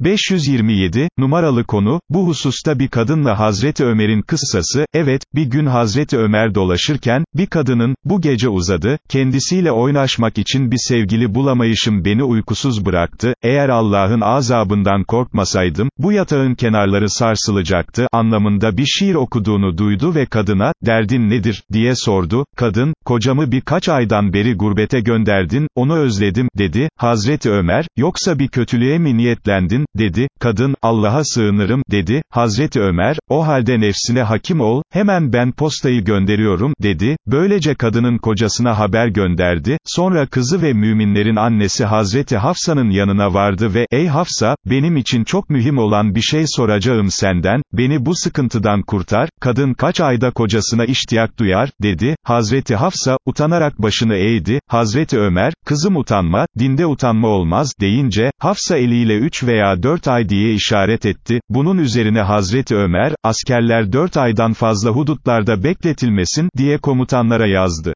527, numaralı konu, bu hususta bir kadınla Hazreti Ömer'in kıssası, evet, bir gün Hazreti Ömer dolaşırken, bir kadının, bu gece uzadı, kendisiyle oynaşmak için bir sevgili bulamayışım beni uykusuz bıraktı, eğer Allah'ın azabından korkmasaydım, bu yatağın kenarları sarsılacaktı, anlamında bir şiir okuduğunu duydu ve kadına, derdin nedir, diye sordu, kadın, kocamı birkaç aydan beri gurbete gönderdin, onu özledim, dedi, Hazreti Ömer, yoksa bir kötülüğe mi niyetlendin, dedi, kadın, Allah'a sığınırım, dedi, Hazreti Ömer, o halde nefsine hakim ol, hemen ben postayı gönderiyorum, dedi, böylece kadının kocasına haber gönderdi, sonra kızı ve müminlerin annesi Hazreti Hafsa'nın yanına vardı ve, ey Hafsa, benim için çok mühim olan bir şey soracağım senden, beni bu sıkıntıdan kurtar, kadın kaç ayda kocasına iştiyak duyar, dedi, Hazreti Hafsa, utanarak başını eğdi, Hazreti Ömer, kızım utanma, dinde utanma olmaz, deyince, Hafsa eliyle üç veya dört ay diye işaret etti, bunun üzerine Hazreti Ömer, askerler dört aydan fazla hudutlarda bekletilmesin, diye komutanlara yazdı.